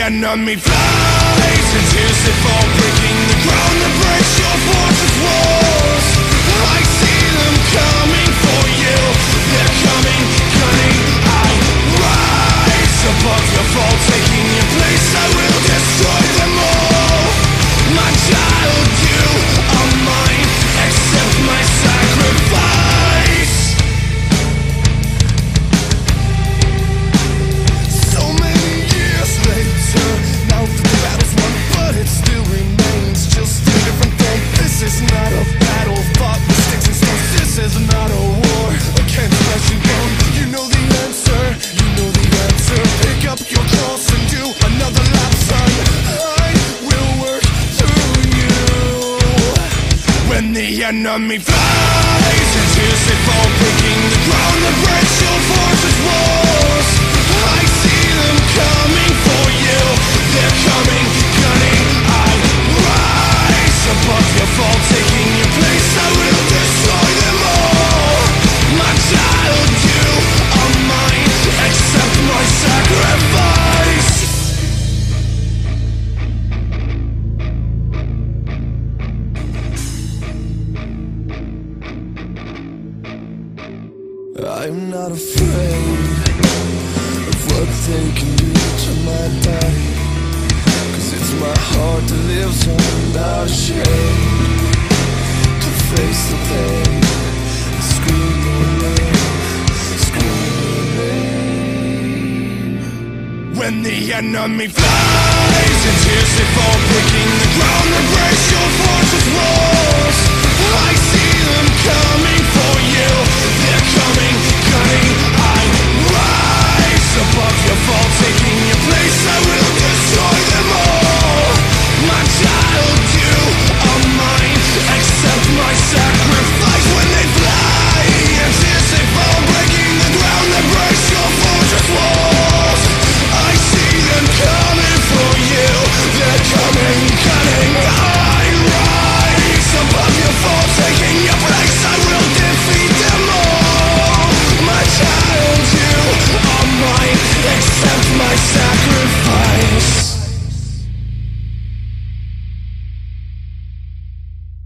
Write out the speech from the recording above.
enemy flies. And tears they fall breaking the ground that breaks your fortress walls The enemy flies. And they fall breaking the ground that breaks fortress walls I'm not afraid of what they can do to my body. Cause it's my heart that lives on without shame. To face the pain, and scream your name, scream your name. When the enemy flies and tears they fall, breaking the ground that breaks your fortress